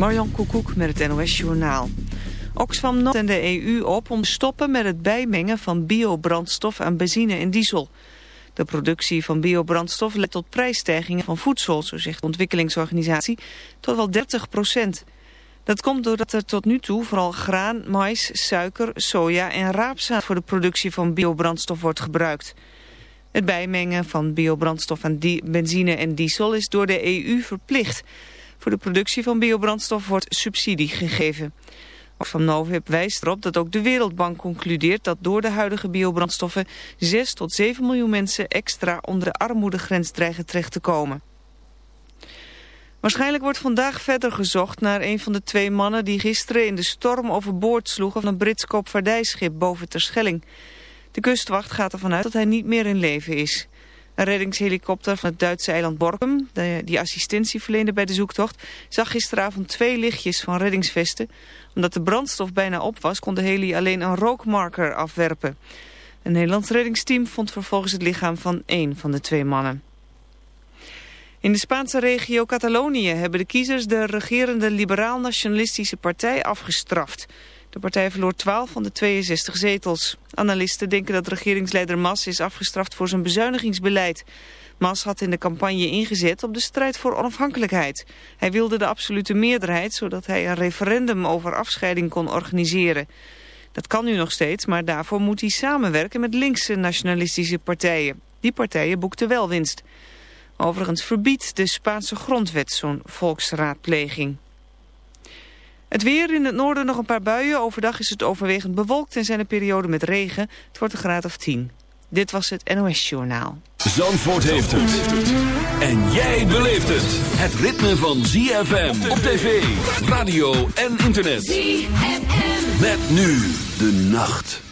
Marjan Koekoek met het NOS Journaal. Oxfam Noord en de EU op om te stoppen met het bijmengen van biobrandstof aan benzine en diesel. De productie van biobrandstof leidt tot prijsstijgingen van voedsel, zo zegt de ontwikkelingsorganisatie, tot wel 30 procent. Dat komt doordat er tot nu toe vooral graan, mais, suiker, soja en raapzaad voor de productie van biobrandstof wordt gebruikt. Het bijmengen van biobrandstof aan benzine en diesel is door de EU verplicht. Voor de productie van biobrandstof wordt subsidie gegeven. Van Novib wijst erop dat ook de Wereldbank concludeert dat door de huidige biobrandstoffen 6 tot 7 miljoen mensen extra onder de armoedegrens dreigen terecht te komen. Waarschijnlijk wordt vandaag verder gezocht naar een van de twee mannen die gisteren in de storm overboord sloegen van een Brits koopvaardijschip boven Terschelling. De kustwacht gaat ervan uit dat hij niet meer in leven is. Een reddingshelikopter van het Duitse eiland Borkum, die assistentie verleende bij de zoektocht, zag gisteravond twee lichtjes van reddingsvesten. Omdat de brandstof bijna op was, kon de heli alleen een rookmarker afwerpen. Een Nederlands reddingsteam vond vervolgens het lichaam van één van de twee mannen. In de Spaanse regio Catalonië hebben de kiezers de regerende liberaal-nationalistische partij afgestraft. De partij verloor 12 van de 62 zetels. Analisten denken dat regeringsleider Mas is afgestraft voor zijn bezuinigingsbeleid. Mas had in de campagne ingezet op de strijd voor onafhankelijkheid. Hij wilde de absolute meerderheid, zodat hij een referendum over afscheiding kon organiseren. Dat kan nu nog steeds, maar daarvoor moet hij samenwerken met linkse nationalistische partijen. Die partijen boekten wel winst. Overigens verbiedt de Spaanse grondwet zo'n volksraadpleging. Het weer in het noorden nog een paar buien. Overdag is het overwegend bewolkt en zijn er perioden met regen. Het wordt een graad of 10. Dit was het NOS Journaal. Zandvoort heeft het. En jij beleeft het. Het ritme van ZFM op tv, radio en internet. ZFM. Met nu de nacht.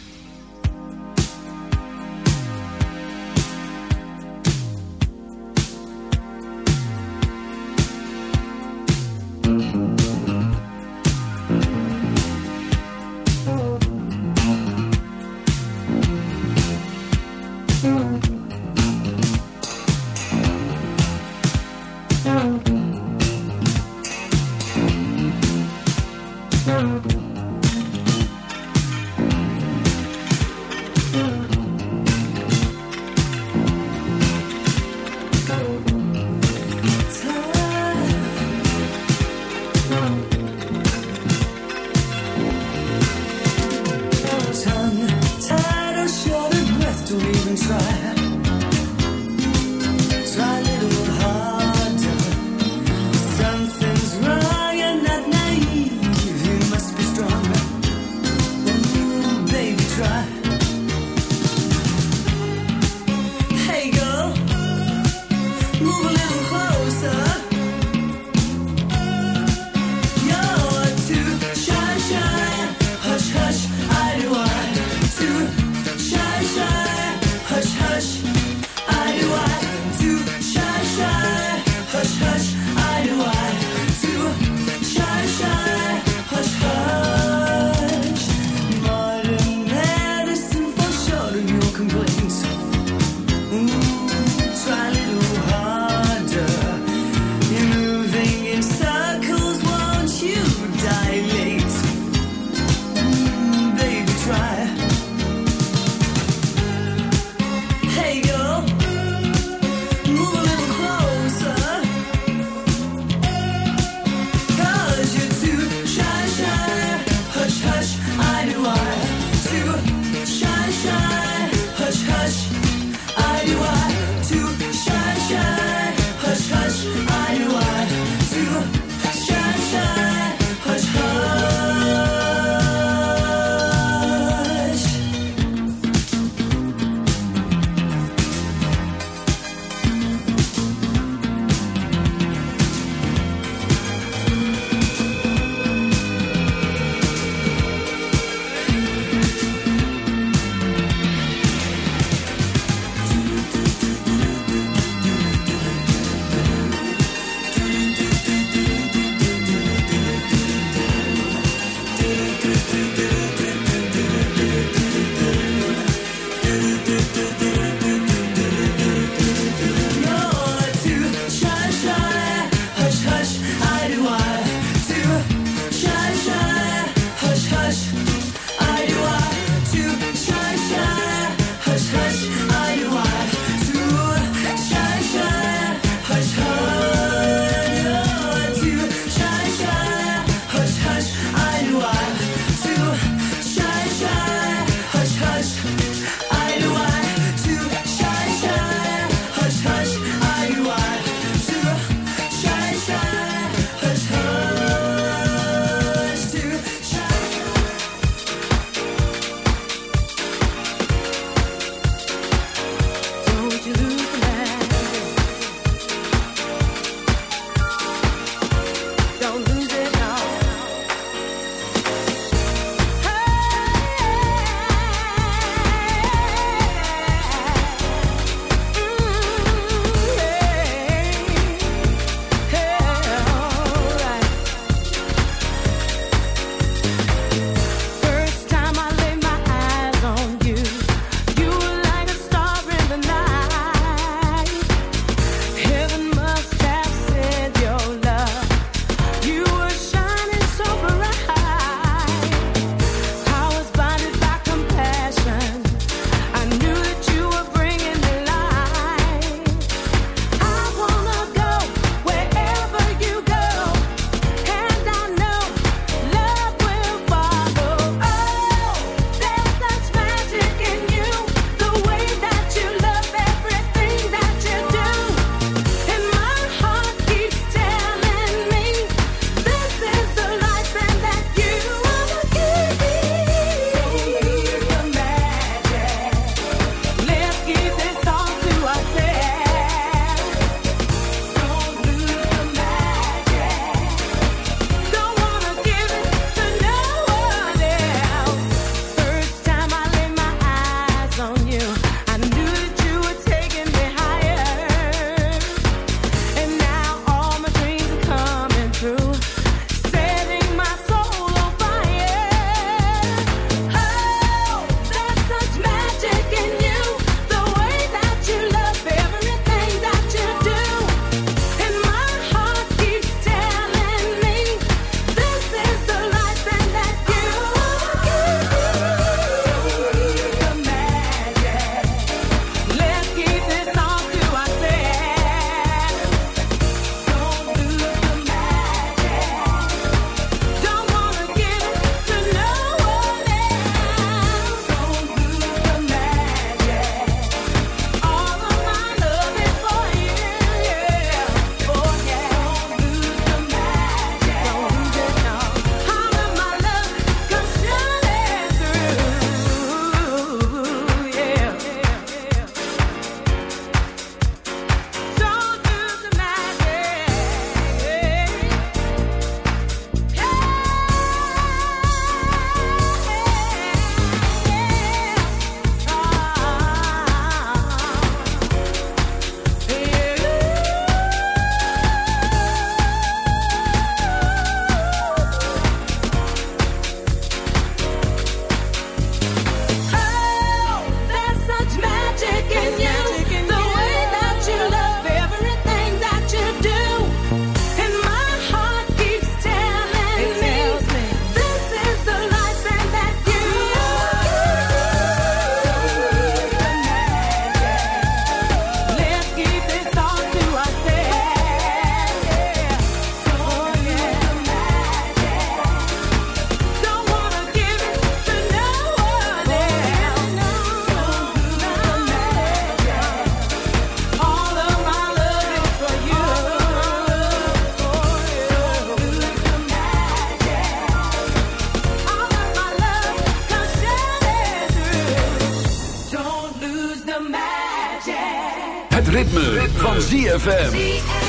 Ritme, van ZFM.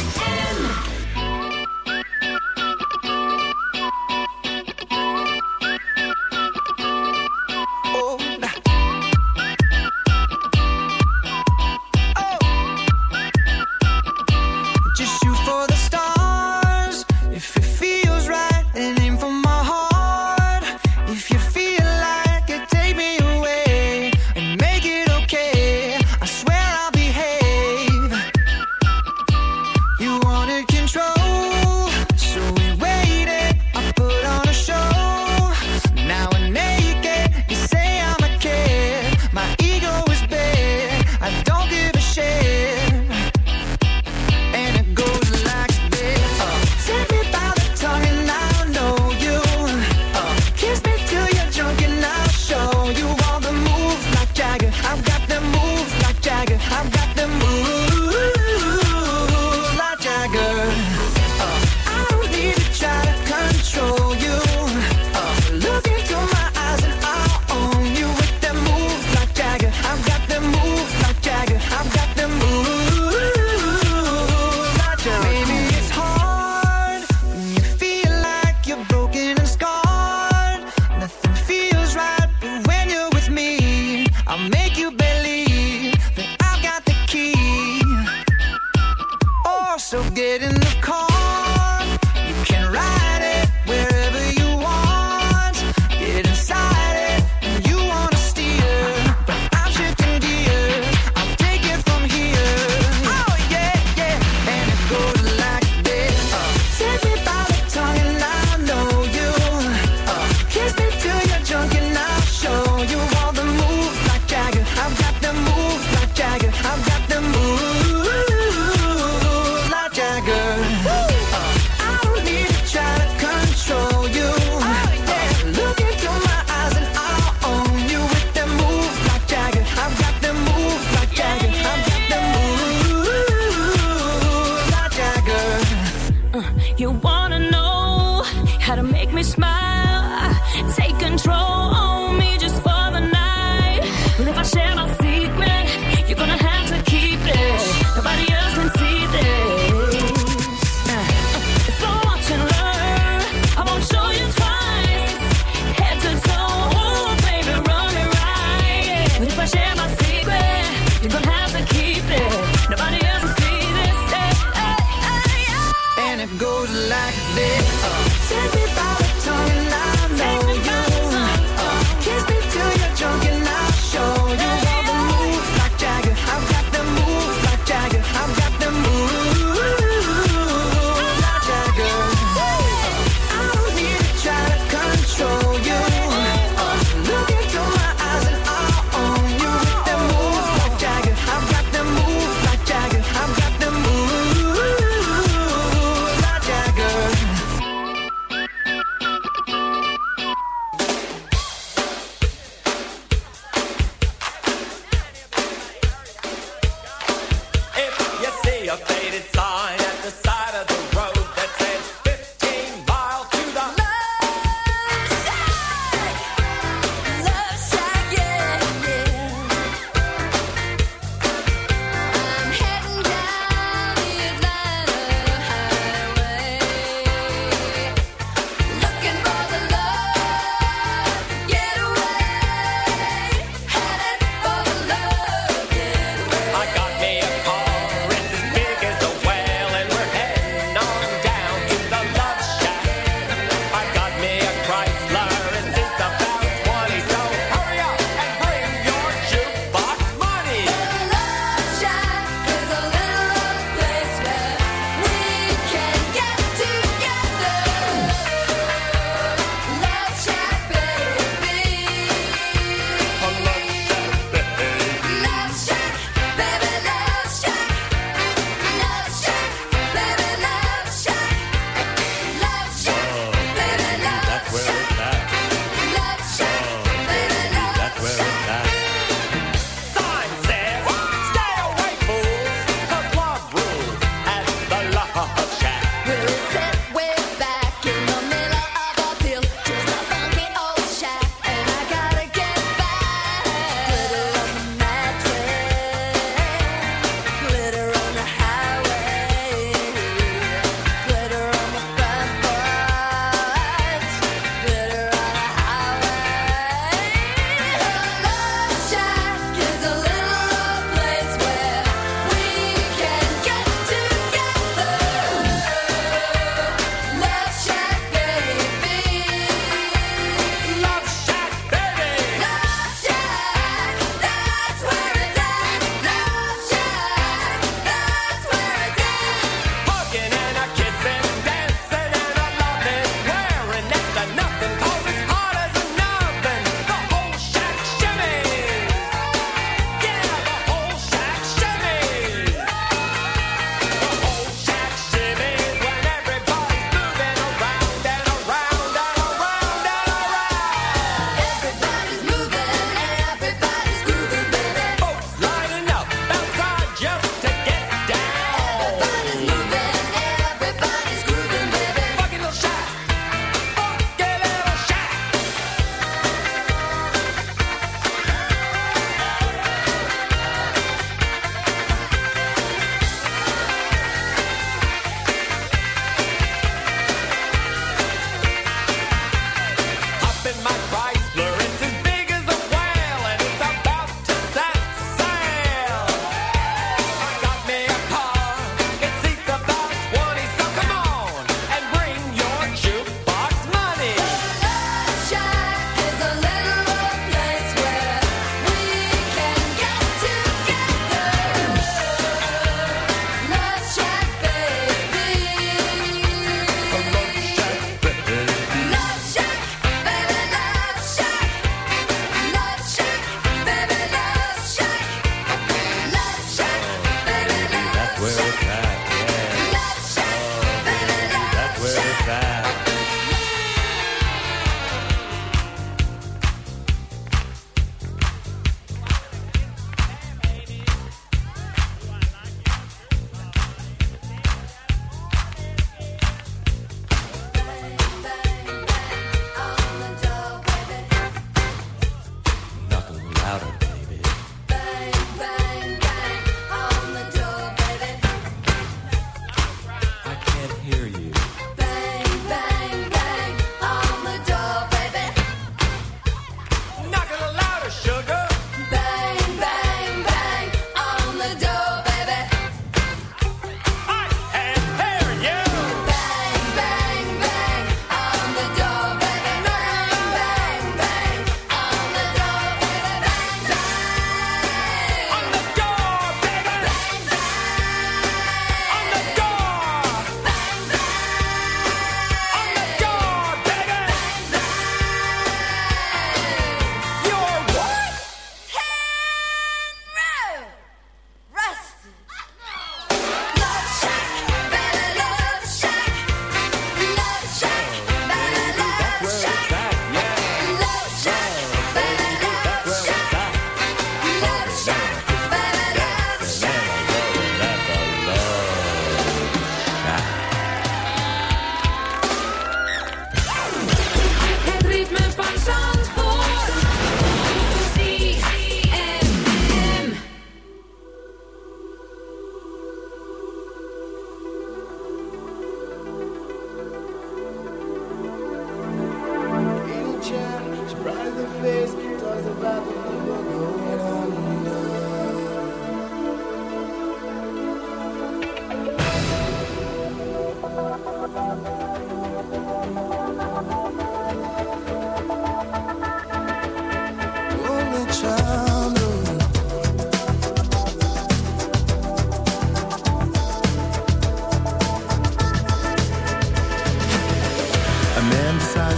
louder.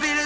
be